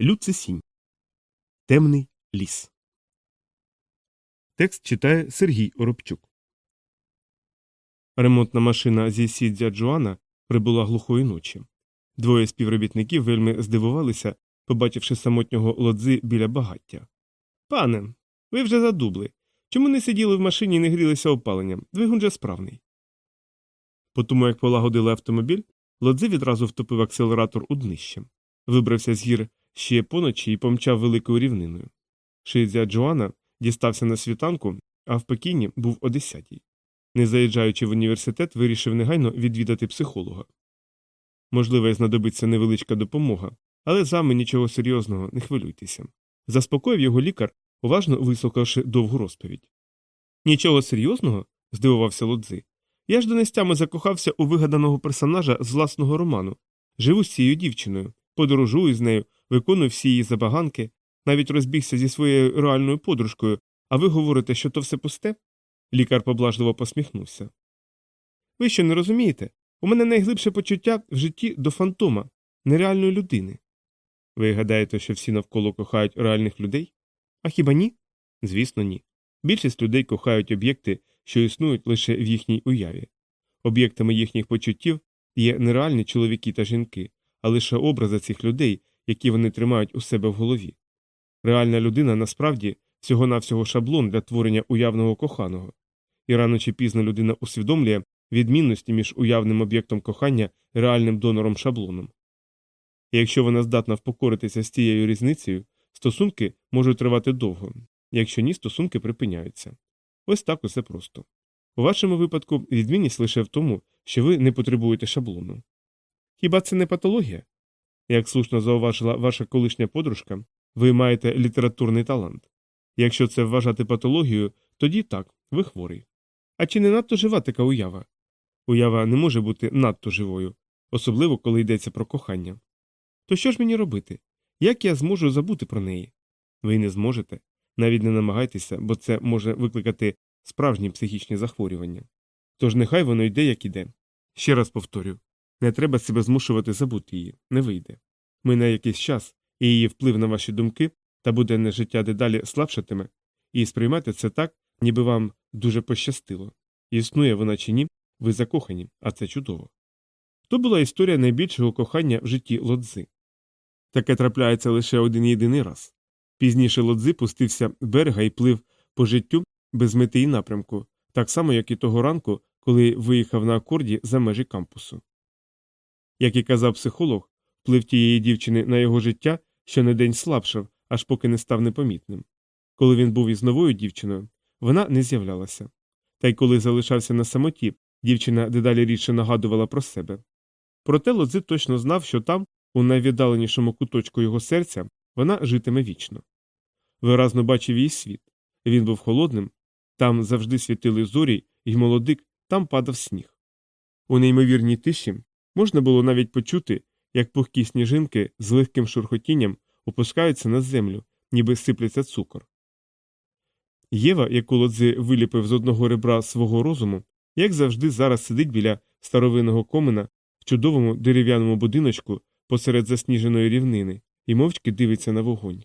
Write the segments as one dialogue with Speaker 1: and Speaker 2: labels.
Speaker 1: Люцисінь. Темний ліс. Текст читає Сергій Оробчук. Ремонтна машина зі Сідзя Джоана прибула глухої ночі. Двоє співробітників вельми здивувалися, побачивши самотнього лодзи біля багаття. Пане, ви вже задубли. Чому не сиділи в машині і не грілися опаленням? Двигун же справний. По тому, як полагодили автомобіль, лодзи відразу втопив акселератор у днище. Вибрався з гір ще поночі і помчав великою рівниною. Шидзя Джоана дістався на світанку, а в Пекіні був о десятій. Не заїжджаючи в університет, вирішив негайно відвідати психолога. Можливо, знадобиться невеличка допомога, але з вами нічого серйозного, не хвилюйтеся. Заспокоїв його лікар, уважно вислухавши довгу розповідь. Нічого серйозного? здивувався лодзи. Я ж донестями закохався у вигаданого персонажа з власного роману. Живу з цією дівчиною, подорожую з нею, виконую всі її забаганки, навіть розбігся зі своєю реальною подружкою, а ви говорите, що то все пусте? Лікар поблажливо посміхнувся. Ви що не розумієте? У мене найглибше почуття в житті до фантома, нереальної людини. Ви гадаєте, що всі навколо кохають реальних людей? А хіба ні? Звісно, ні. Більшість людей кохають об'єкти, що існують лише в їхній уяві. Об'єктами їхніх почуттів є не реальні чоловіки та жінки, а лише образи цих людей, які вони тримають у себе в голові. Реальна людина насправді всього навсього шаблон для творення уявного коханого, і рано чи пізно людина усвідомлює відмінності між уявним об'єктом кохання і реальним донором шаблоном. І якщо вона здатна впокоритися з цією різницею, стосунки можуть тривати довго, якщо ні, стосунки припиняються. Ось так усе просто. У вашому випадку відмінність лише в тому, що ви не потребуєте шаблону. Хіба це не патологія? Як слушно зауважила ваша колишня подружка, ви маєте літературний талант. Якщо це вважати патологією, тоді так, ви хворий. А чи не надто жива така уява? Уява не може бути надто живою, особливо коли йдеться про кохання. То що ж мені робити? Як я зможу забути про неї? Ви не зможете. Навіть не намагайтеся, бо це може викликати справжні психічні захворювання. Тож нехай воно йде, як іде. Ще раз повторю не треба себе змушувати забути її, не вийде. Мине якийсь час, і її вплив на ваші думки та буденне життя дедалі слабшатиме, і сприймайте це так, ніби вам дуже пощастило. Існує вона чи ні, ви закохані, а це чудово. То була історія найбільшого кохання в житті лодзи. Таке трапляється лише один єдиний раз. Пізніше лодзи пустився берега і плив по життю без мети і напрямку, так само, як і того ранку, коли виїхав на акорді за межі кампусу. Як і казав психолог, вплив тієї дівчини на його життя щонедень слабшав, аж поки не став непомітним. Коли він був із новою дівчиною, вона не з'являлася. Та й коли залишався на самоті, дівчина дедалі рідше нагадувала про себе. Проте Лодзи точно знав, що там, у найвіддаленішому куточку його серця, вона житиме вічно. Виразно бачив її світ. Він був холодним, там завжди світили зорі, і молодик там падав сніг. У неймовірній тиші можна було навіть почути, як пухкі сніжинки з легким шурхотінням опускаються на землю, ніби сипляться цукор. Єва, яку лодзи виліпив з одного ребра свого розуму, як завжди зараз сидить біля старовинного комина в чудовому дерев'яному будиночку посеред засніженої рівнини і мовчки дивиться на вогонь.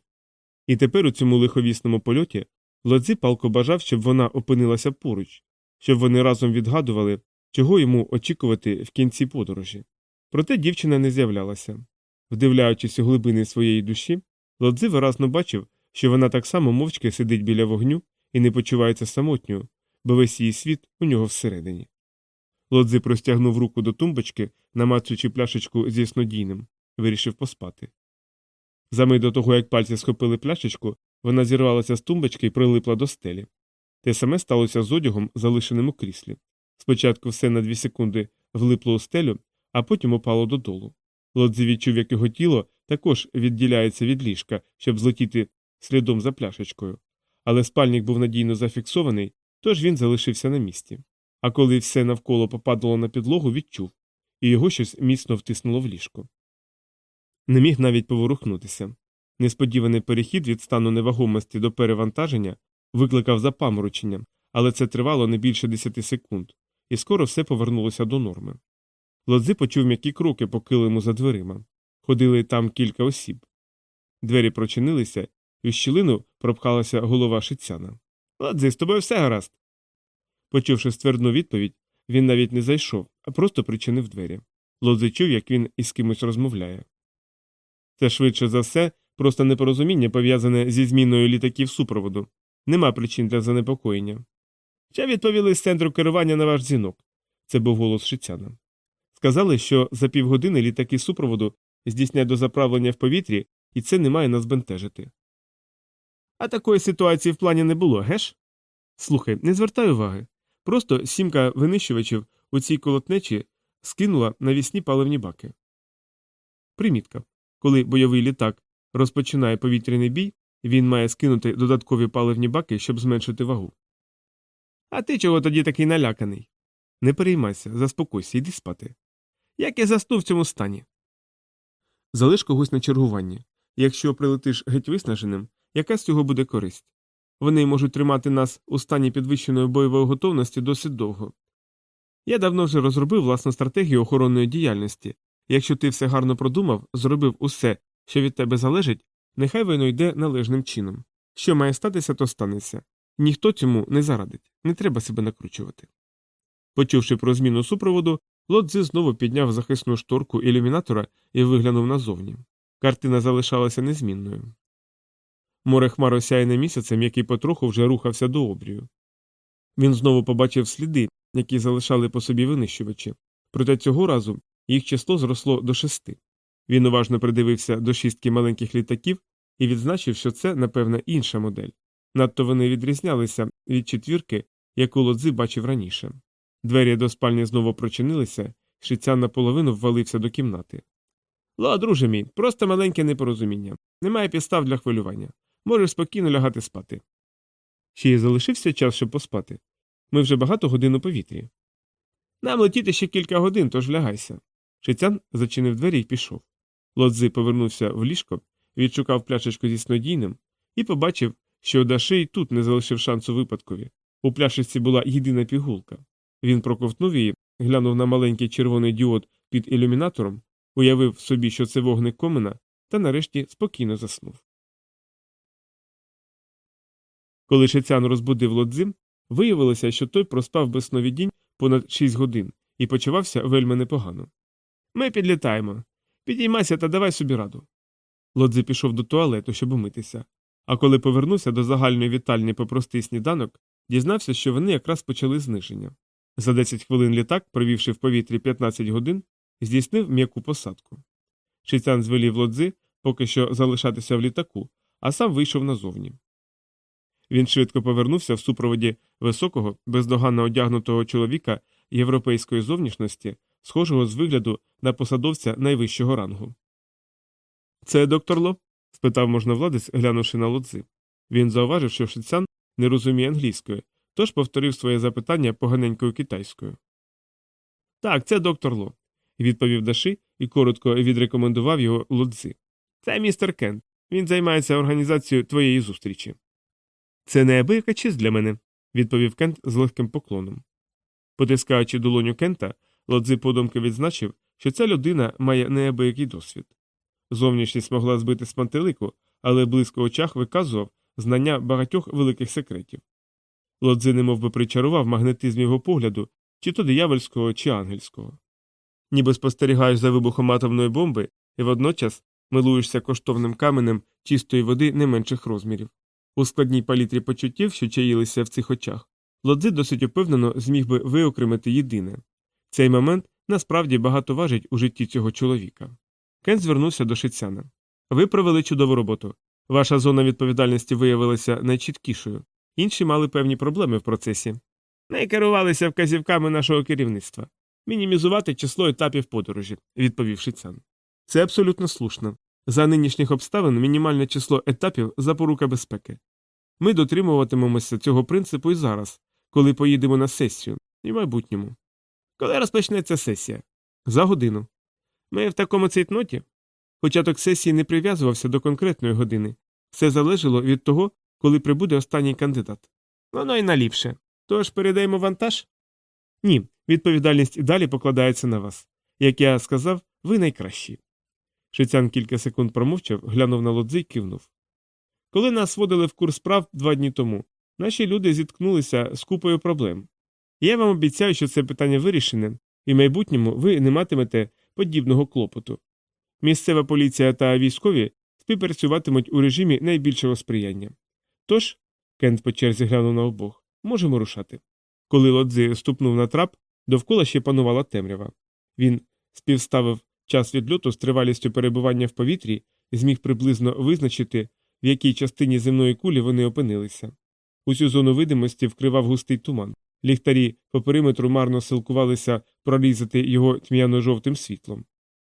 Speaker 1: І тепер у цьому лиховісному польоті лодзи палко бажав, щоб вона опинилася поруч, щоб вони разом відгадували, чого йому очікувати в кінці подорожі. Проте дівчина не з'являлася. Вдивляючись у глибини своєї душі, лодзи виразно бачив, що вона так само мовчки сидить біля вогню і не почувається самотньою, бо весь її світ у нього всередині. Лодзи простягнув руку до тумбочки, намацуючи пляшечку зі снодійним, вирішив поспати. Замить до того, як пальці схопили пляшечку, вона зірвалася з тумбочки і прилипла до стелі. Те саме сталося з одягом, залишеним у кріслі. Спочатку все на дві секунди влипло у стелю, а потім упало додолу. Лодзи відчув, як його тіло також відділяється від ліжка, щоб злетіти слідом за пляшечкою. Але спальник був надійно зафіксований, тож він залишився на місці. А коли все навколо попадало на підлогу, відчув, і його щось міцно втиснуло в ліжко. Не міг навіть поворухнутися. Несподіваний перехід від стану невагомості до перевантаження викликав запаморочення, але це тривало не більше десяти секунд, і скоро все повернулося до норми. Лодзи почув м'які кроки по килиму за дверима. Ходили там кілька осіб. Двері прочинилися, і в щілину пропхалася голова шицяна. Ладзи, з тобою все гаразд. Почувши ствердну відповідь, він навіть не зайшов, а просто причинив двері. Лодзи чув, як він із кимось розмовляє. Це швидше за все, просто непорозуміння пов'язане зі зміною літаків супроводу. Нема причин для занепокоєння. Ще відповіли з центру керування на ваш дзвінок. Це був голос Шицяна. Сказали, що за півгодини літаки супроводу здійснять дозаправлення в повітрі, і це не має нас бентежити. А такої ситуації в плані не було, геш? Слухай, не звертай уваги. Просто сімка винищувачів у цій колотнечі скинула навісні паливні баки. Примітка. Коли бойовий літак розпочинає повітряний бій, він має скинути додаткові паливні баки, щоб зменшити вагу. А ти чого тоді такий наляканий? Не переймайся, заспокойся, йди спати. Як я заснув в цьому стані? Залиш когось на чергуванні. Якщо прилетиш геть виснаженим, яка з цього буде користь? Вони можуть тримати нас у стані підвищеної бойової готовності досить довго. Я давно вже розробив власну стратегію охоронної діяльності. Якщо ти все гарно продумав, зробив усе, що від тебе залежить, нехай воно йде належним чином. Що має статися, то станеться. Ніхто цьому не зарадить, не треба себе накручувати. Почувши про зміну супроводу, Лодзи знову підняв захисну шторку ілюмінатора і виглянув назовні. Картина залишалася незмінною. Море хмар осяяне місяцем, який потроху вже рухався до обрію. Він знову побачив сліди, які залишали по собі винищувачі, проте цього разу їх число зросло до шести. Він уважно придивився до шістки маленьких літаків і відзначив, що це, напевне, інша модель. Надто вони відрізнялися від четвірки, яку лодзи бачив раніше. Двері до спальні знову прочинилися, шицян наполовину ввалився до кімнати. Ла, друже мій, просто маленьке непорозуміння. Немає підстав для хвилювання. Можеш спокійно лягати спати. Ще й залишився час, щоб поспати. Ми вже багато годин у повітрі. Нам летіти ще кілька годин, тож лягайся. Шицян зачинив двері і пішов. Лодзи повернувся в ліжко, відшукав пляшечку зі снодійним і побачив, що Даши й тут не залишив шансу випадкові. У пляшечці була єдина пігулка. Він проковтнув її, глянув на маленький червоний діод під ілюмінатором, уявив собі, що це вогник комина, та нарешті спокійно заснув. Коли Шицян розбудив лодзим, виявилося, що той проспав без сновидінь понад шість годин і почувався вельми непогано. Ми підлітаємо. Підіймайся та давай собі раду. Лодзи пішов до туалету, щоб умитися, а коли повернувся до загальної вітальні по простий сніданок, дізнався, що вони якраз почали зниження. За 10 хвилин літак, провівши в повітрі 15 годин, здійснив м'яку посадку. Шицян звелів лодзи поки що залишатися в літаку, а сам вийшов назовні. Він швидко повернувся в супроводі високого, бездоганно одягнутого чоловіка європейської зовнішності, схожого з вигляду на посадовця найвищого рангу. Це доктор Ло? спитав можновладець, глянувши на лодзи. Він зауважив, що шицян не розуміє англійської, тож повторив своє запитання поганенькою китайською. Так, це доктор Ло, відповів Даши і коротко відрекомендував його лодзи. Це містер Кент. Він займається організацією твоєї зустрічі. Це неабияка честь для мене, відповів Кент з легким поклоном. Потискаючи долоню Кента, лодзи подумки відзначив, що ця людина має неабиякий досвід. Зовнішність могла збити з пантелику, але близько очах виказував знання багатьох великих секретів. Лодзи немов би причарував магнетизм його погляду, чи то диявольського, чи ангельського. Ніби спостерігаєш за вибухом атомної бомби і водночас милуєшся коштовним каменем чистої води не менших розмірів. У складній палітрі почуттів, що чаїлися в цих очах, лодзи досить упевнено зміг би виокремити єдине. Цей момент насправді багато важить у житті цього чоловіка. Кен звернувся до шицяна. Ви провели чудову роботу. Ваша зона відповідальності виявилася найчіткішою. Інші мали певні проблеми в процесі. Не керувалися вказівками нашого керівництва. Мінімізувати число етапів подорожі, відповів Шицян. Це абсолютно слушно. За нинішніх обставин мінімальне число етапів запорука безпеки. Ми дотримуватимемося цього принципу і зараз, коли поїдемо на сесію, і в майбутньому. Коли розпочнеться сесія? За годину. Ми в такому цейтноті? Початок сесії не прив'язувався до конкретної години, все залежало від того, коли прибуде останній кандидат. Воно й наліпше. Тож передаємо вантаж? Ні, відповідальність і далі покладається на вас. Як я сказав, ви найкращі. Шицян кілька секунд промовчав, глянув на лодзи і кивнув. Коли нас водили в курс справ два дні тому, наші люди зіткнулися з купою проблем. Я вам обіцяю, що це питання вирішене, і в майбутньому ви не матимете подібного клопоту. Місцева поліція та військові співпрацюватимуть у режимі найбільшого сприяння. Тож, Кент по черзі глянув на обох, можемо рушати. Коли лодзи ступнув на трап, довкола ще панувала темрява. Він співставив час відльоту з тривалістю перебування в повітрі і зміг приблизно визначити, в якій частині земної кулі вони опинилися. Усю зону видимості вкривав густий туман. Ліхтарі по периметру марно силкувалися прорізати його тьмяно-жовтим світлом.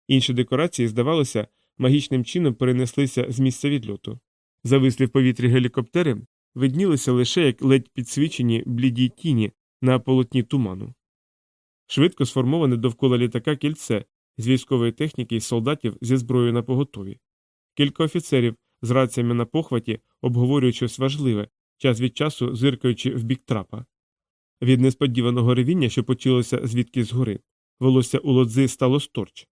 Speaker 1: Інші декорації, здавалося, магічним чином перенеслися з місця відльоту. Завислі в повітрі гелікоптери виднілися лише як ледь підсвічені бліді тіні на полотні туману. Швидко сформоване довкола літака кільце з військової техніки і солдатів зі зброєю на поготові. Кілька офіцерів з раціями на похваті обговорюють щось важливе, час від часу зиркаючи в бік трапа. Від несподіваного ревіння, що почулося звідки згори, волосся у лодзи стало сторч.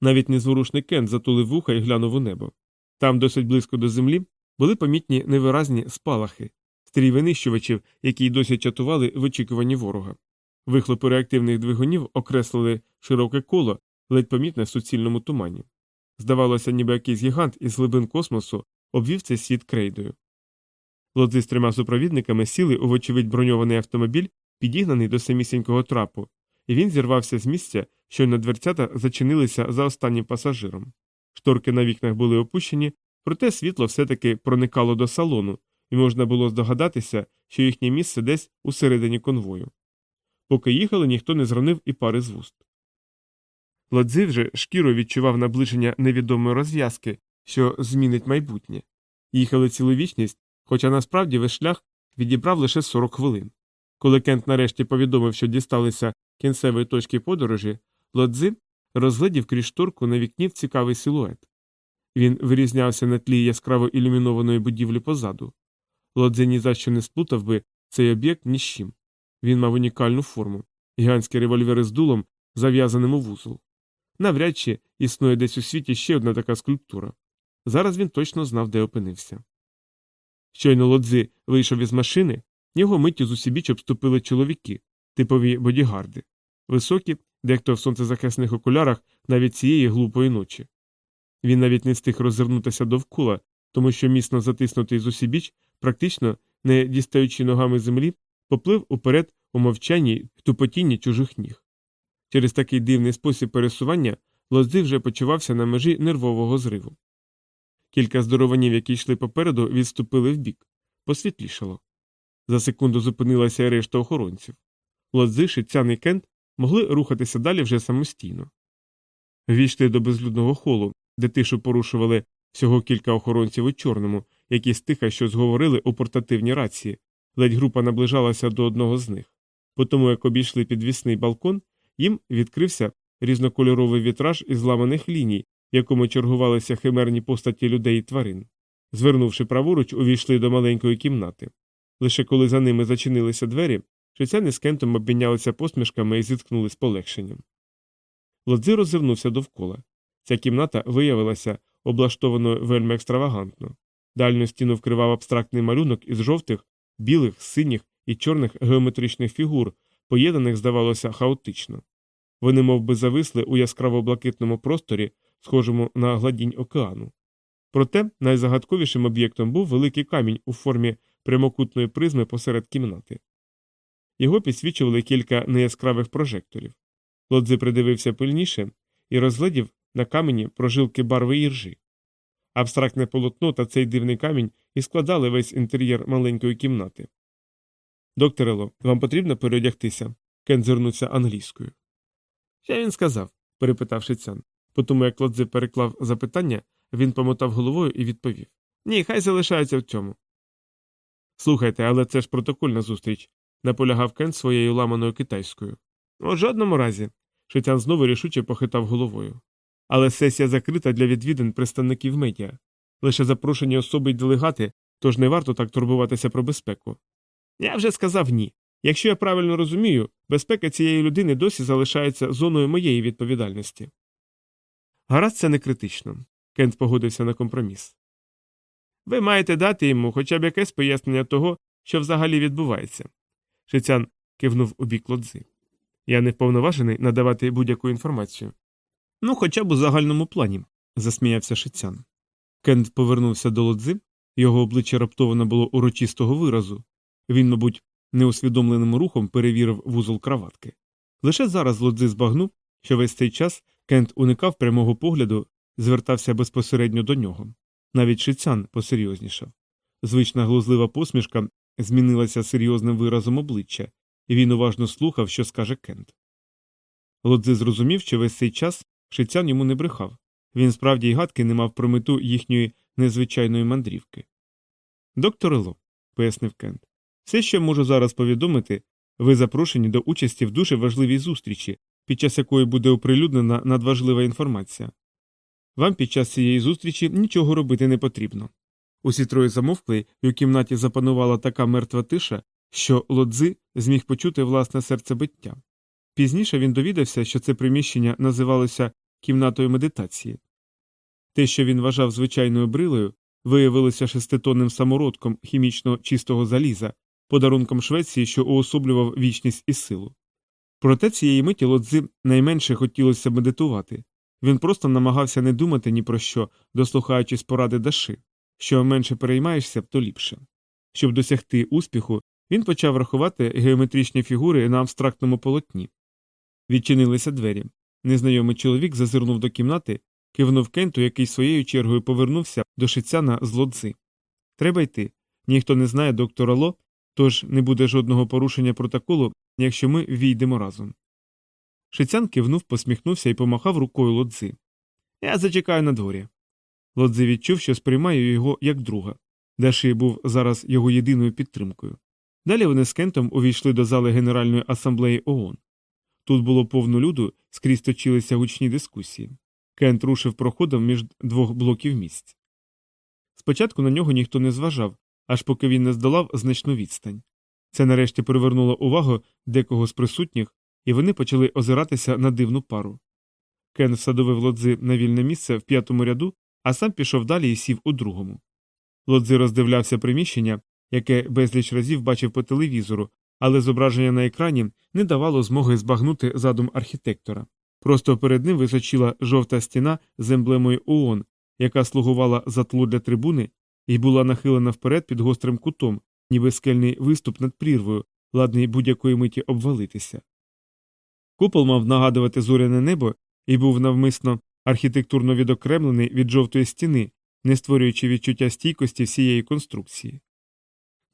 Speaker 1: Навіть незворушний Кент затулив вуха і глянув у небо. Там, досить близько до землі, були помітні невиразні спалахи, стрій винищувачів, які й досі чатували в очікуванні ворога. Вихлопи реактивних двигунів окреслили широке коло, ледь помітне в суцільному тумані. Здавалося, ніби якийсь гігант із глибин космосу обвів цей світ крейдою. Лодзи з трьома супровідниками сіли у вочевидь броньований автомобіль, підігнаний до самісінького трапу, і він зірвався з місця, щойно дверцята зачинилися за останнім пасажиром. Шторки на вікнах були опущені, проте світло все-таки проникало до салону, і можна було здогадатися, що їхнє місце десь усередині конвою. Поки їхали, ніхто не зронив і пари з вуст. Ладзи вже шкіро відчував наближення невідомої розв'язки, що змінить майбутнє. Їхали цілу вічність, хоча насправді весь шлях відібрав лише 40 хвилин. Коли Кент нарешті повідомив, що дісталися кінцевої точки подорожі, Лодзи розглядів крізь шторку на вікні в цікавий силует. Він вирізнявся на тлі яскраво ілюмінованої будівлі позаду. Лодзи ні за що не сплутав би цей об'єкт ні з чим. Він мав унікальну форму гігантські револьвери з дулом, зав'язаним у вузол. Навряд чи існує десь у світі ще одна така скульптура. Зараз він точно знав, де опинився. Щойно лодзи вийшов із машини, його миттю з усібіч обступили чоловіки, типові бодігарди, високі, дехто в сонцезахисних окулярах навіть цієї глупої ночі. Він навіть не встиг розвернутися довкола, тому що міцно затиснутий з усібіч, практично не дістаючи ногами землі, поплив уперед у мовчанні тупотінні чужих ніг. Через такий дивний спосіб пересування лози вже почувався на межі нервового зриву. Кілька здорованів, які йшли попереду, відступили вбік, посвітлішало. За секунду зупинилася решта охоронців. Лодзи, Шицян і Кент могли рухатися далі вже самостійно. Війшли до безлюдного холу, де тишу порушували всього кілька охоронців у чорному, які стиха щось говорили у портативній рації, ледь група наближалася до одного з них. По тому, як обійшли підвісний балкон, їм відкрився різнокольоровий вітраж із ламаних ліній, в якому чергувалися химерні постаті людей і тварин. Звернувши праворуч, увійшли до маленької кімнати. Лише коли за ними зачинилися двері, шицяни з кентом обмінялися посмішками і зіткнули з полегшенням. Лодзи роззирнувся довкола. Ця кімната виявилася облаштованою вельми екстравагантно. Дальню стіну вкривав абстрактний малюнок із жовтих, білих, синіх і чорних геометричних фігур, поєднаних, здавалося, хаотично. Вони мов би, зависли у яскраво блакитному просторі, схожому на гладінь океану. Проте найзагадковішим об'єктом був великий камінь у формі прямокутної призми посеред кімнати. Його підсвічували кілька неяскравих прожекторів. Лодзи придивився пильніше і розглядів на камені прожилки барви іржі. Абстрактне полотно та цей дивний камінь і складали весь інтер'єр маленької кімнати. Докторело, вам потрібно переодягтися. Кен звернувся англійською. Що він сказав? перепитав Шицян. По тому, як Лодзи переклав запитання, він помотав головою і відповів Ні, хай залишається в цьому. Слухайте, але це ж протокольна зустріч, наполягав Кен своєю ламаною китайською. У жодному разі. Шитян знову рішуче похитав головою. Але сесія закрита для відвідин представників медіа. Лише запрошені особи й делегати, тож не варто так турбуватися про безпеку. Я вже сказав ні. Якщо я правильно розумію, безпека цієї людини досі залишається зоною моєї відповідальності. Гаразд, це не критично. Кент погодився на компроміс. Ви маєте дати йому хоча б якесь пояснення того, що взагалі відбувається. Шицян кивнув у бік лодзи. Я не вповноважений надавати будь-яку інформацію. Ну, хоча б у загальному плані, засміявся Шицян. Кент повернувся до лодзи, його обличчя раптово набуло урочистого виразу. Він, мабуть, неусвідомленим рухом перевірив вузол краватки. Лише зараз лодзи збагнув, що весь цей час Кент уникав прямого погляду, звертався безпосередньо до нього. Навіть шицян посерйознішав. Звична глузлива посмішка змінилася серйозним виразом обличчя, і він уважно слухав, що скаже Кент. Лодзи зрозумів, що весь цей час шицян йому не брехав. Він справді й гадки не мав про мету їхньої незвичайної мандрівки. Доктор Ело, пояснив Кент, все, що можу зараз повідомити, ви запрошені до участі в дуже важливій зустрічі, під час якої буде оприлюднена надважлива інформація. Вам під час цієї зустрічі нічого робити не потрібно. Усі троє замовкли, і у кімнаті запанувала така мертва тиша, що лодзи зміг почути власне серцебиття. Пізніше він довідався, що це приміщення називалося кімнатою медитації. Те, що він вважав звичайною брилою, виявилося шеститонним самородком хімічно чистого заліза, подарунком Швеції, що уособлював вічність і силу. Проте цієї миті лодзи найменше хотілося медитувати. Він просто намагався не думати ні про що, дослухаючись поради Даши. Що менше переймаєшся, то ліпше. Щоб досягти успіху, він почав рахувати геометричні фігури на абстрактному полотні. Відчинилися двері. Незнайомий чоловік зазирнув до кімнати, кивнув кенту, який своєю чергою повернувся до шицяна з лодзи. Треба йти. Ніхто не знає доктора Ло, тож не буде жодного порушення протоколу, якщо ми війдемо разом. Шицян кивнув, посміхнувся і помахав рукою лодзи. Я зачекаю на дворі. Лодзи відчув, що сприймає його як друга. Даші був зараз його єдиною підтримкою. Далі вони з Кентом увійшли до зали Генеральної асамблеї ООН. Тут було повно люду, скрізь точилися гучні дискусії. Кент рушив проходом між двох блоків місць. Спочатку на нього ніхто не зважав, аж поки він не здолав значну відстань. Це нарешті привернуло увагу декого з присутніх, і вони почали озиратися на дивну пару. Кен всадовив лодзи на вільне місце в п'ятому ряду, а сам пішов далі і сів у другому. Лодзи роздивлявся приміщення, яке безліч разів бачив по телевізору, але зображення на екрані не давало змоги збагнути задум архітектора. Просто перед ним височила жовта стіна з емблемою ООН, яка слугувала за тлу для трибуни і була нахилена вперед під гострим кутом, ніби скельний виступ над прірвою, ладний будь-якої миті обвалитися. Купол мав нагадувати зоряне небо і був навмисно архітектурно відокремлений від жовтої стіни, не створюючи відчуття стійкості всієї конструкції.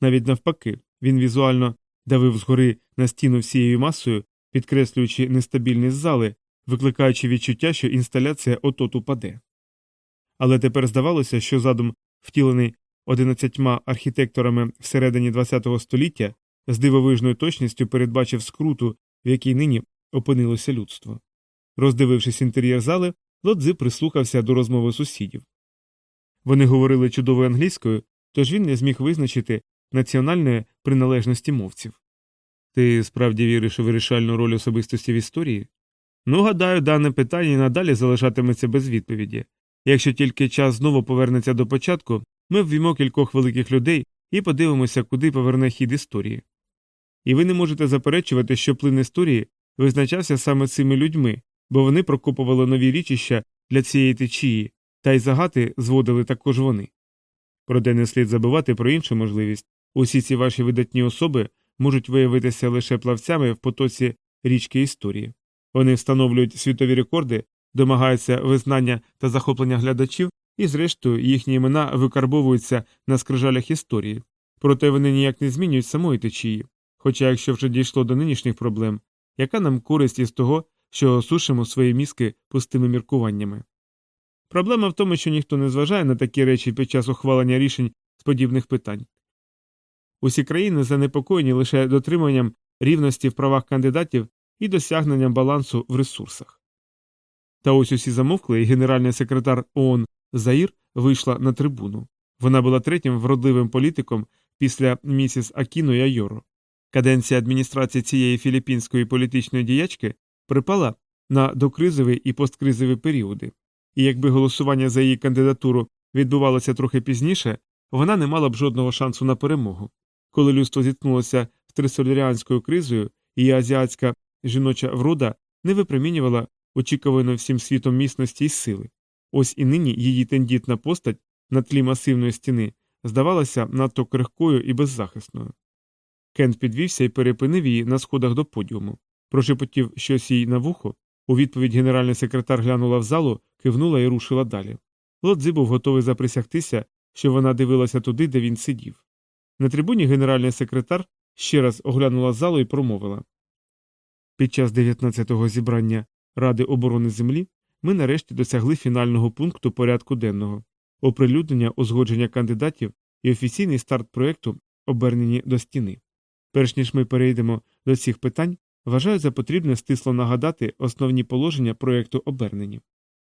Speaker 1: Навіть навпаки, він візуально давив згори на стіну всією масою, підкреслюючи нестабільність зали, викликаючи відчуття, що інсталяція отот упаде. Але тепер здавалося, що задум, втілений одинадцятьма архітекторами всередині ХХ століття, з дивовижною точністю передбачив скруту, в якій нині опинилося людство. Роздивившись інтер'єр зали, Лодзи прислухався до розмови сусідів. Вони говорили чудовою англійською, тож він не зміг визначити національної приналежності мовців. Ти справді віриш у вирішальну роль особистості в історії? Ну, гадаю, дане питання і надалі залишатиметься без відповіді. Якщо тільки час знову повернеться до початку, ми ввімо кількох великих людей і подивимося, куди поверне хід історії. І ви не можете заперечувати, що плин історії визначався саме цими людьми, бо вони прокопували нові річища для цієї течії, та й загати зводили також вони. Проте не слід забувати про іншу можливість усі ці ваші видатні особи можуть виявитися лише плавцями в потоці річки історії. Вони встановлюють світові рекорди, домагаються визнання та захоплення глядачів, і, зрештою, їхні імена викарбовуються на скрижалях історії, проте вони ніяк не змінюють самої течії. Хоча, якщо вже дійшло до нинішніх проблем, яка нам користь із того, що осушимо свої мізки пустими міркуваннями? Проблема в тому, що ніхто не зважає на такі речі під час ухвалення рішень з подібних питань. Усі країни занепокоєні лише дотриманням рівності в правах кандидатів і досягненням балансу в ресурсах. Та ось усі замовкли, і генеральний секретар ООН Заїр вийшла на трибуну. Вона була третім вродливим політиком після місіс Акіно і Айоро. Каденція адміністрації цієї філіппінської політичної діячки припала на докризовий і посткризові періоди. і якби голосування за її кандидатуру відбувалося трохи пізніше, вона не мала б жодного шансу на перемогу. Коли людство зіткнулося з трисоляріанською кризою, її азіатська жіноча врода не випромінювала очікуваної всім світом міцності й сили. Ось і нині її тендітна постать на тлі масивної стіни здавалася надто крихкою і беззахисною. Кент підвівся і перепинив її на сходах до подіуму. Прошепотів щось їй на вухо. У відповідь генеральний секретар глянула в залу, кивнула і рушила далі. Лодзи був готовий заприсягтися, що вона дивилася туди, де він сидів. На трибуні генеральний секретар ще раз оглянула залу і промовила Під час 19-го зібрання Ради оборони Землі ми нарешті досягли фінального пункту порядку денного оприлюднення узгодження кандидатів і офіційний старт проєкту обернені до стіни. Перш ніж ми перейдемо до цих питань, вважаю за потрібне стисло нагадати основні положення проєкту обернені.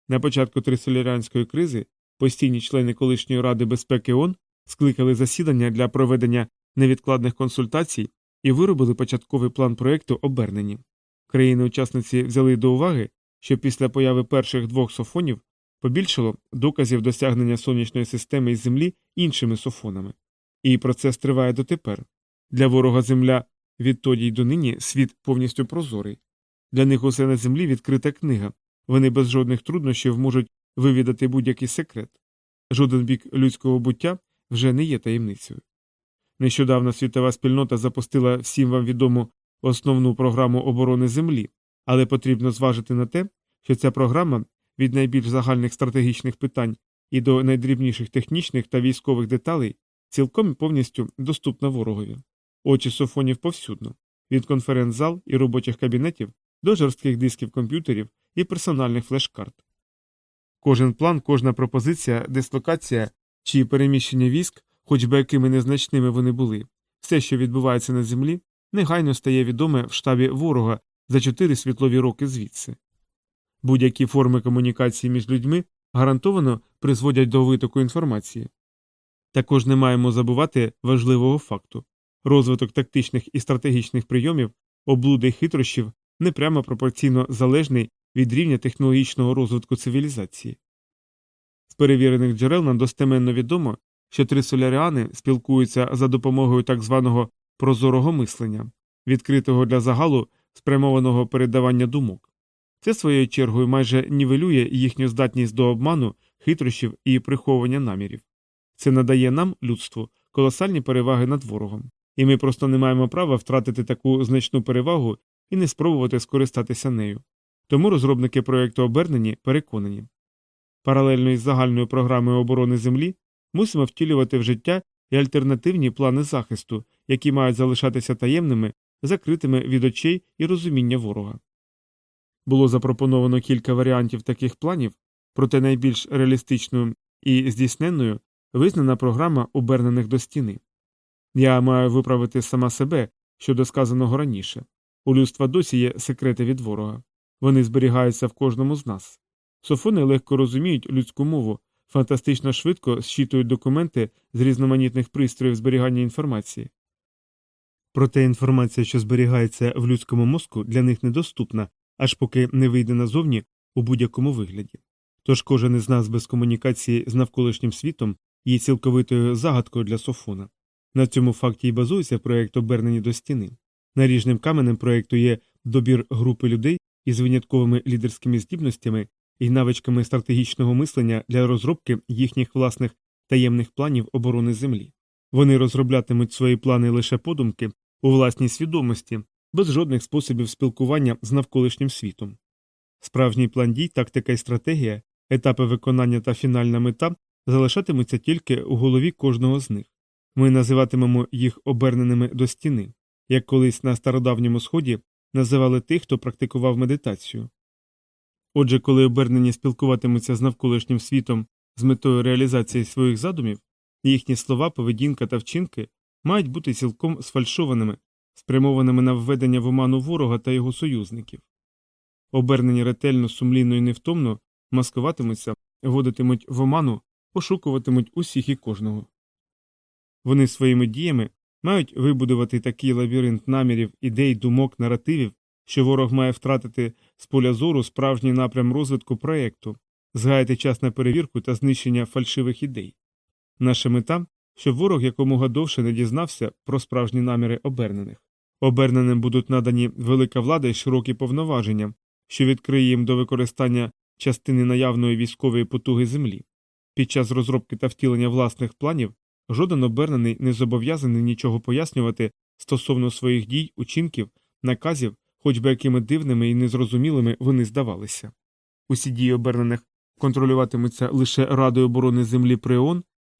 Speaker 1: На початку трисолярянської кризи постійні члени колишньої ради безпеки ООН скликали засідання для проведення невідкладних консультацій і виробили початковий план проєкту обернені. Країни-учасниці взяли до уваги, що після появи перших двох софонів побільшало доказів досягнення сонячної системи із Землі іншими софонами. І процес триває дотепер. Для ворога Земля відтоді й донині світ повністю прозорий. Для них усе на землі відкрита книга, вони без жодних труднощів можуть вивідати будь-який секрет. Жоден бік людського буття вже не є таємницею. Нещодавно світова спільнота запустила всім вам відому основну програму оборони Землі, але потрібно зважити на те, що ця програма від найбільш загальних стратегічних питань і до найдрібніших технічних та військових деталей цілком і повністю доступна ворогові. Очі софонів повсюдно від конференц-зал і робочих кабінетів до жорстких дисків комп'ютерів і персональних флеш-карт. Кожен план, кожна пропозиція, дислокація чи переміщення військ, хоч би якими незначними вони були, все, що відбувається на землі, негайно стає відоме в штабі ворога за чотири світлові роки звідси. Будь-які форми комунікації між людьми гарантовано призводять до витоку інформації. Також не маємо забувати важливого факту розвиток тактичних і стратегічних прийомів, облуди й хитрощів непрямо пропорційно залежний від рівня технологічного розвитку цивілізації. З перевірених джерел нам достеменно відомо, що три соляріани спілкуються за допомогою так званого прозорого мислення, відкритого для загалу спрямованого передавання думок. Це своєю чергою майже нівелює їхню здатність до обману, хитрощів і приховування намірів. Це надає нам, людству, колосальні переваги над ворогом, і ми просто не маємо права втратити таку значну перевагу і не спробувати скористатися нею. Тому розробники проєкту обернені переконані. Паралельно із загальною програмою оборони Землі мусимо втілювати в життя і альтернативні плани захисту, які мають залишатися таємними, закритими від очей і розуміння ворога. Було запропоновано кілька варіантів таких планів, проте найбільш реалістичною і здійсненною визнана програма обернених до стіни. Я маю виправити сама себе щодо сказаного раніше. У людства досі є секрети від ворога. Вони зберігаються в кожному з нас. Софони легко розуміють людську мову, фантастично швидко зчитують документи з різноманітних пристроїв зберігання інформації. Проте інформація, що зберігається в людському мозку, для них недоступна, аж поки не вийде назовні у будь-якому вигляді. Тож кожен із нас без комунікації з навколишнім світом є цілковитою загадкою для Софона. На цьому факті й базується проєкт обернені до стіни. Наріжним каменем проєкту є добір групи людей із винятковими лідерськими здібностями і навичками стратегічного мислення для розробки їхніх власних таємних планів оборони Землі. Вони розроблятимуть свої плани лише подумки у власній свідомості, без жодних способів спілкування з навколишнім світом. Справжній план дій, тактика і стратегія, етапи виконання та фінальна мета залишатимуться тільки у голові кожного з них. Ми називатимемо їх оберненими до стіни, як колись на стародавньому сході називали тих, хто практикував медитацію. Отже, коли обернені спілкуватимуться з навколишнім світом з метою реалізації своїх задумів, їхні слова, поведінка та вчинки мають бути цілком сфальшованими, спрямованими на введення в оману ворога та його союзників. Обернені ретельно, сумлінно і невтомно маскуватимуться, вводитимуть в оману, пошукуватимуть усіх і кожного. Вони своїми діями мають вибудувати такий лабіринт намірів, ідей, думок, наративів, що ворог має втратити з поля зору справжній напрям розвитку проєкту, згаяти час на перевірку та знищення фальшивих ідей. Наша мета, щоб ворог якомога довше не дізнався про справжні наміри обернених. Оберненим будуть надані велика влада і широкі повноваження, що відкриє їм до використання частини наявної військової потуги землі. Під час розробки та втілення власних планів жоден обернений не зобов'язаний нічого пояснювати стосовно своїх дій, учинків, наказів, хоч би якими дивними і незрозумілими вони здавалися. Усі дії обернених контролюватимуться лише Радою оборони землі при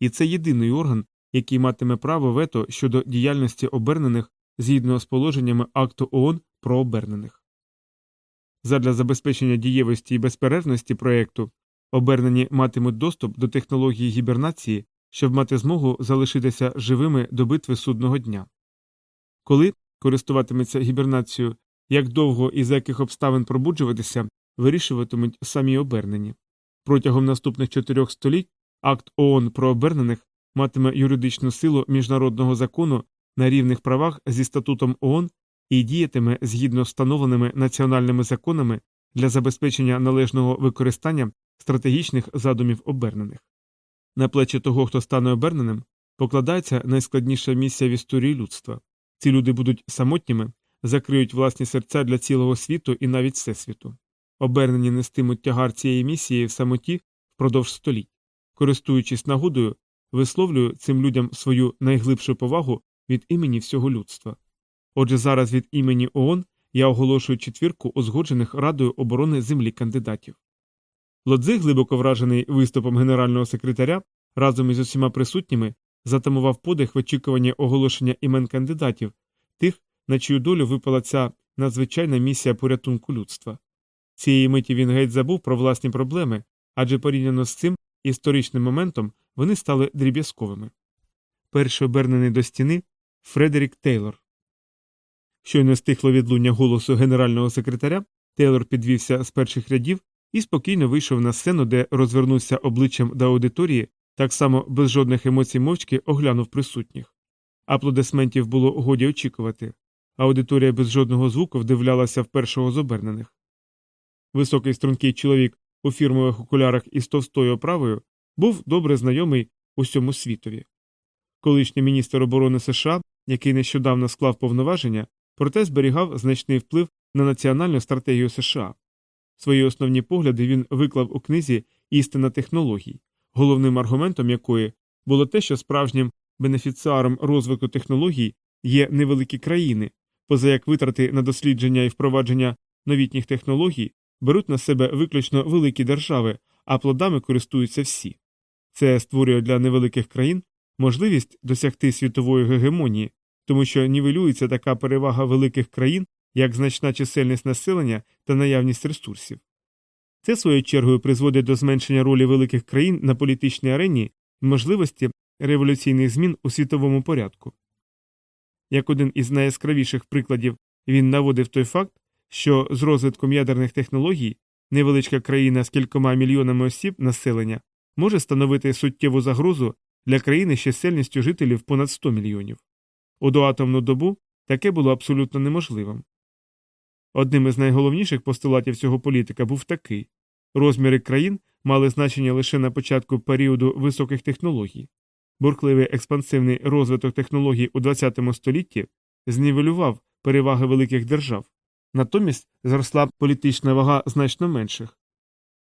Speaker 1: і це єдиний орган, який матиме право вето щодо діяльності обернених згідно з положеннями акту ООН про обернених. Задля забезпечення дієвості і безперервності проєкту обернені матимуть доступ до технології гібернації, щоб мати змогу залишитися живими до битви судного дня. Коли користуватиметься гібернацією, як довго і за яких обставин пробуджуватися, вирішуватимуть самі обернені. Протягом наступних чотирьох століть акт ООН про обернених матиме юридичну силу міжнародного закону на рівних правах зі статутом ООН і діятиме згідно встановленими національними законами для забезпечення належного використання стратегічних задумів обернених. На плечі того, хто стане оберненим, покладається найскладніша місія в історії людства. Ці люди будуть самотніми, закриють власні серця для цілого світу і навіть всесвіту. Обернені нестимуть тягар цієї місії в самоті впродовж століть. Користуючись нагодою, висловлюю цим людям свою найглибшу повагу від імені всього людства. Отже, зараз від імені ООН я оголошую четвірку узгоджених Радою оборони землі кандидатів. Лодзи, глибоко вражений виступом генерального секретаря, разом із усіма присутніми затамував подих в очікуванні оголошення імен кандидатів, тих, на чию долю випала ця надзвичайна місія порятунку людства. Цієї миті він геть забув про власні проблеми, адже порівняно з цим історичним моментом вони стали дріб'язковими. Перший обернений до стіни Фредерік Тейлор. Щойно стихло відлуння голосу генерального секретаря, Тейлор підвівся з перших рядів і спокійно вийшов на сцену, де розвернувся обличчям до аудиторії, так само без жодних емоцій мовчки оглянув присутніх. Аплодисментів було годі очікувати. Аудиторія без жодного звуку вдивлялася в першого з обернених. Високий стрункий чоловік у фірмових окулярах із товстою оправою був добре знайомий усьому світові. Колишній міністр оборони США, який нещодавно склав повноваження, проте зберігав значний вплив на національну стратегію США. Свої основні погляди він виклав у книзі Істина технологій, головним аргументом якої було те, що справжнім бенефіціаром розвитку технологій є невеликі країни, поза як витрати на дослідження і впровадження новітніх технологій беруть на себе виключно великі держави, а плодами користуються всі. Це створює для невеликих країн можливість досягти світової гегемонії, тому що нівелюється така перевага великих країн, як значна чисельність населення та наявність ресурсів. Це своєю чергою призводить до зменшення ролі великих країн на політичній арені можливості революційних змін у світовому порядку. Як один із найяскравіших прикладів він наводив той факт, що з розвитком ядерних технологій невеличка країна з кількома мільйонами осіб населення може становити суттєву загрозу для країни з чисельністю жителів понад 100 мільйонів. У доатомну добу таке було абсолютно неможливим. Одним із найголовніших постулатів цього політика був такий розміри країн мали значення лише на початку періоду високих технологій. Бурхливий експансивний розвиток технологій у ХХ столітті знівелював переваги великих держав, натомість зросла політична вага значно менших.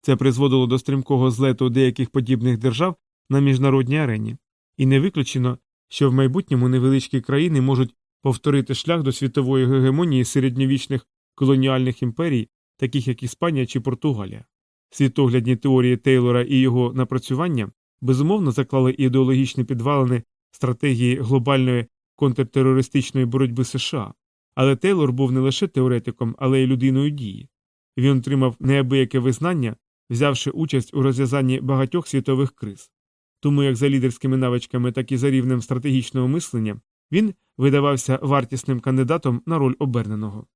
Speaker 1: Це призводило до стрімкого злету деяких подібних держав на міжнародній арені, і не виключено, що в майбутньому невеличкі країни можуть повторити шлях до світової гегемонії середньовічних колоніальних імперій, таких як Іспанія чи Португалія. Світоглядні теорії Тейлора і його напрацювання безумовно заклали ідеологічні підвалини стратегії глобальної контртерористичної боротьби США, але Тейлор був не лише теоретиком, але й людиною дії. Він отримав неабияке визнання, взявши участь у розв'язанні багатьох світових криз. Тому як за лідерськими навичками, так і за рівнем стратегічного мислення він видавався вартісним кандидатом на роль оберненого.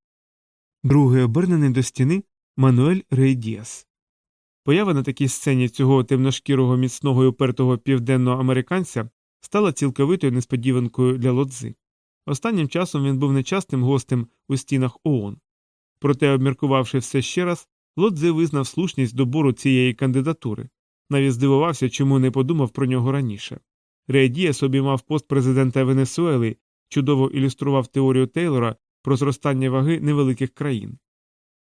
Speaker 1: Другий обернений до стіни Мануель Рейдіас. Поява на такій сцені цього темношкірого міцного і упертого південного американця стала цілковитою несподіванкою для лодзи. Останнім часом він був нечастим гостем у стінах ООН. Проте, обміркувавши все ще раз, Лодзе визнав слушність добору цієї кандидатури, навіть здивувався, чому не подумав про нього раніше. Реадіас обіймав пост президента Венесуели, чудово ілюстрував теорію Тейлора про зростання ваги невеликих країн.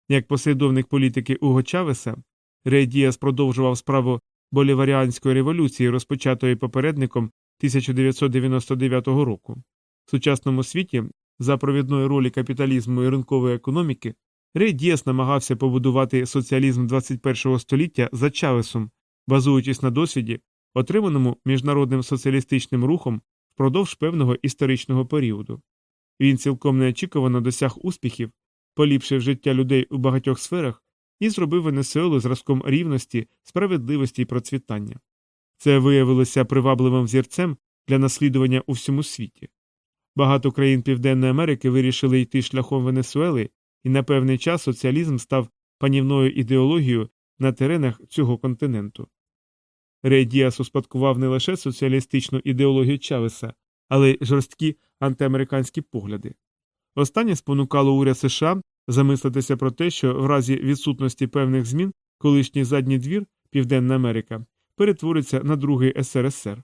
Speaker 1: Як послідовник політики Уго Чавеса, Реадіас продовжував справу боліваріанської революції, розпочатої попередником 1999 року. В сучасному світі, за провідної ролі капіталізму і ринкової економіки, Рей Діас намагався побудувати соціалізм 21 століття за Чавесом, базуючись на досвіді, отриманому міжнародним соціалістичним рухом впродовж певного історичного періоду. Він цілком неочікувано досяг успіхів, поліпшив життя людей у багатьох сферах і зробив Венесуелу зразком рівності, справедливості і процвітання. Це виявилося привабливим зірцем для наслідування у всьому світі. Багато країн Південної Америки вирішили йти шляхом Венесуели, і на певний час соціалізм став панівною ідеологією на теренах цього континенту. Рей Діас успадкував не лише соціалістичну ідеологію Чавеса, але й жорсткі антиамериканські погляди. Останнє спонукало уряд США замислитися про те, що в разі відсутності певних змін колишній задній двір Південна Америка перетвориться на другий СРСР.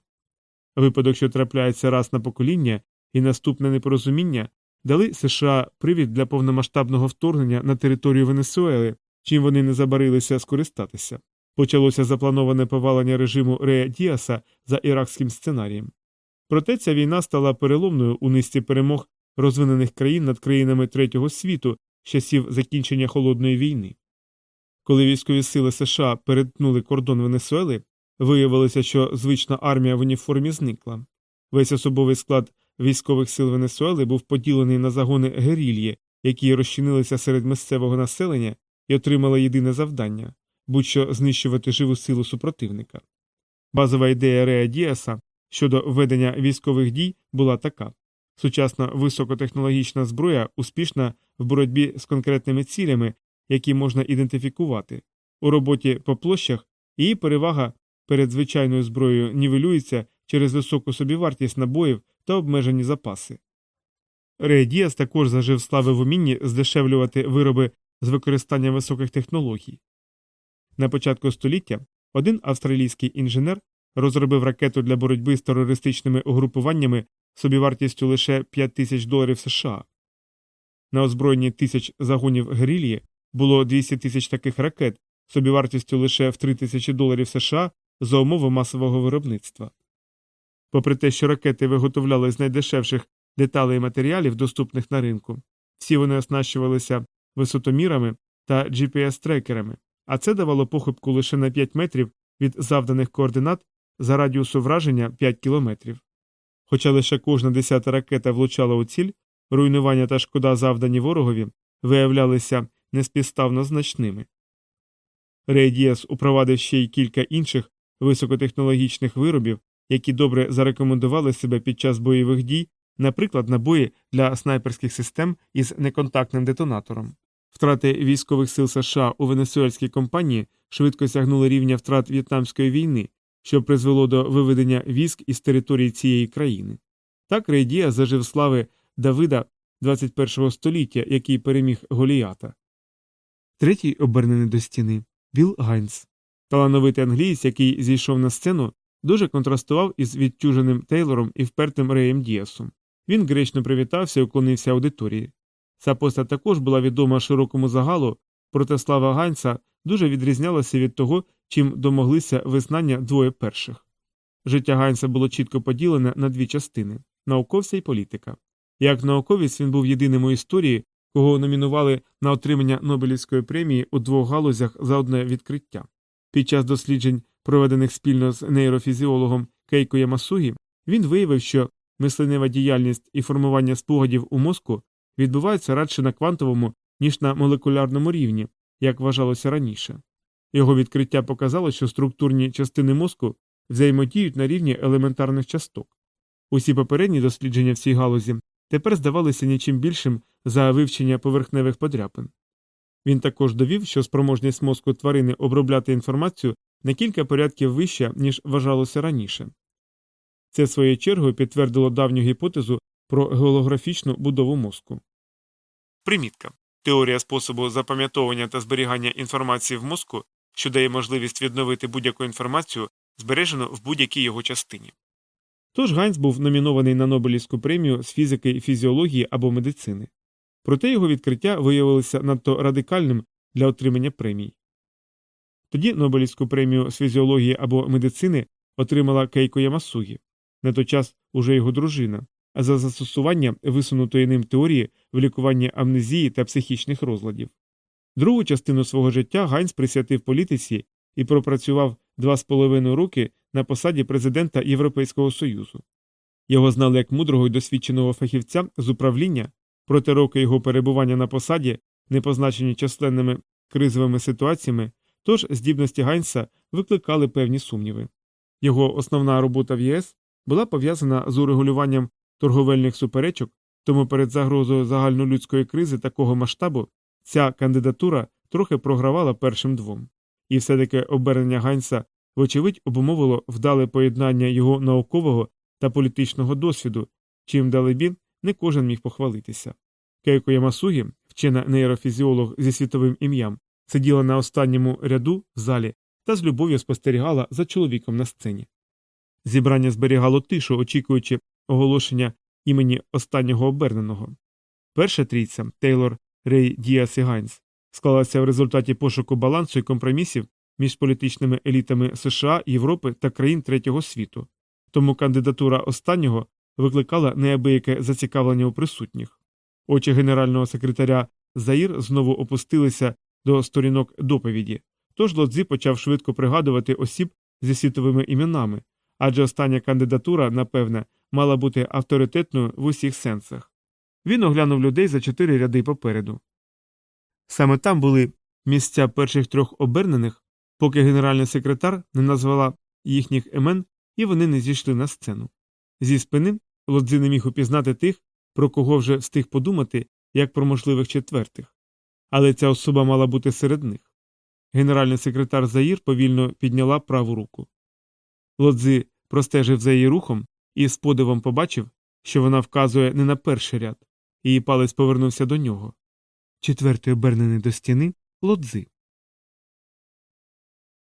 Speaker 1: Випадок, що трапляється раз на покоління, і наступне непорозуміння дали США привід для повномасштабного вторгнення на територію Венесуели, чим вони не забарилися скористатися. Почалося заплановане повалення режиму Рея Діаса за іракським сценарієм. Проте ця війна стала переломною у низці перемог розвинених країн над країнами третього світу з часів закінчення холодної війни. Коли військові сили США перетнули кордон Венесуели, виявилося, що звична армія в уніформі зникла. Весь особовий склад військових сил Венесуели був поділений на загони герільї, які розчинилися серед місцевого населення і отримали єдине завдання будь-що знищувати живу силу супротивника. Базова ідея Реа Діаса щодо ведення військових дій була така сучасна високотехнологічна зброя успішна в боротьбі з конкретними цілями, які можна ідентифікувати. У роботі по площах її перевага перед звичайною зброєю нівелюється через високу собівартість набоїв та обмежені запаси. Рей Діас також зажив слави в умінні здешевлювати вироби з використанням високих технологій. На початку століття один австралійський інженер розробив ракету для боротьби з терористичними угрупуваннями собівартістю лише 5 тисяч доларів США. На озброєнні тисяч загонів грилії було 200 тисяч таких ракет собівартістю лише в 3 тисячі доларів США за умови масового виробництва. Попри те, що ракети виготовляли з найдешевших деталей і матеріалів, доступних на ринку, всі вони оснащувалися висотомірами та GPS-трекерами, а це давало похибку лише на 5 метрів від завданих координат за радіусу враження 5 кілометрів. Хоча лише кожна десята ракета влучала у ціль, руйнування та шкода, завдані ворогові, виявлялися неспівставно значними. Рейдіас упровадив ще й кілька інших високотехнологічних виробів, які добре зарекомендували себе під час бойових дій, наприклад, набої для снайперських систем із неконтактним детонатором. Втрати військових сил США у венесуельській кампанії швидко сягнули рівня втрат В'єтнамської війни, що призвело до виведення військ із території цієї країни. Так Рей Діас зажив слави Давида 21 століття, який переміг Голіята. Третій, обернений до стіни, Білл Гайнс. Талановитий англієць, який зійшов на сцену, дуже контрастував із відтюженим Тейлором і впертим Реєм Діасом. Він гречно привітався і уклонився аудиторії. Ця постать також була відома широкому загалу, проте слава Ганса дуже відрізнялася від того, чим домоглися визнання двоє перших. Життя Гайнса було чітко поділене на дві частини науковця і політика. Як науковець він був єдиним у історії, кого номінували на отримання Нобелівської премії у двох галузях за одне відкриття. Під час досліджень, проведених спільно з нейрофізіологом Кейко Ямасугі, він виявив, що мисленева діяльність і формування спогадів у мозку відбуваються радше на квантовому, ніж на молекулярному рівні, як вважалося раніше. Його відкриття показало, що структурні частини мозку взаємодіють на рівні елементарних часток. Усі попередні дослідження в цій галузі тепер здавалися нічим більшим за вивчення поверхневих подряпин. Він також довів, що спроможність мозку тварини обробляти інформацію на кілька порядків вища, ніж вважалося раніше. Це своєю чергою підтвердило давню гіпотезу про голографічну будову мозку. Примітка Теорія способу запам'ятовування та зберігання інформації в мозку, що дає можливість відновити будь-яку інформацію, збережену в будь-якій його частині. Тож Гайнс був номінований на Нобелівську премію з фізики, фізіології або медицини. Проте його відкриття виявилося надто радикальним для отримання премій. Тоді Нобелівську премію з фізіології або медицини отримала Кейко Ямасугі, на той час уже його дружина, а за застосування висунутої ним теорії в лікуванні амнезії та психічних розладів. Другу частину свого життя Гайнс присвятив політиці і пропрацював два з половиною роки на посаді президента Європейського Союзу. Його знали як мудрого і досвідченого фахівця з управління, проте роки його перебування на посаді, не позначені численними кризовими ситуаціями, тож здібності Гайнса викликали певні сумніви. Його основна робота в ЄС була пов'язана з урегулюванням торговельних суперечок, тому перед загрозою загальнолюдської кризи такого масштабу ця кандидатура трохи програвала першим двом. І все-таки обернення Гайнса, вочевидь, обумовило вдале поєднання його наукового та політичного досвіду, чим далебі не кожен міг похвалитися. Кейко Ямасугі, вчена нейрофізіолог зі світовим ім'ям, сиділа на останньому ряду в залі та з любов'ю спостерігала за чоловіком на сцені. Зібрання зберігало тишу, очікуючи оголошення імені останнього оберненого. Перша трійця Тейлор Рей Діас і Гайнс склалася в результаті пошуку балансу і компромісів між політичними елітами США, Європи та країн третього світу, тому кандидатура останнього викликала неабияке зацікавлення у присутніх. Очі генерального секретаря Заїр знову опустилися до сторінок доповіді, тож Лодзі почав швидко пригадувати осіб зі світовими іменами, адже остання кандидатура, напевне, мала бути авторитетною в усіх сенсах. Він оглянув людей за чотири ряди попереду. Саме там були місця перших трьох обернених, поки генеральний секретар не назвала їхніх імен і вони не зійшли на сцену. Зі спини Лодзи не міг упізнати тих, про кого вже встиг подумати, як про можливих четвертих. Але ця особа мала бути серед них. Генеральний секретар Заїр повільно підняла праву руку. Лодзи простежив за її рухом і з подивом побачив, що вона вказує не на перший ряд, її палець повернувся до нього. Четвертий обернений до стіни лодзи.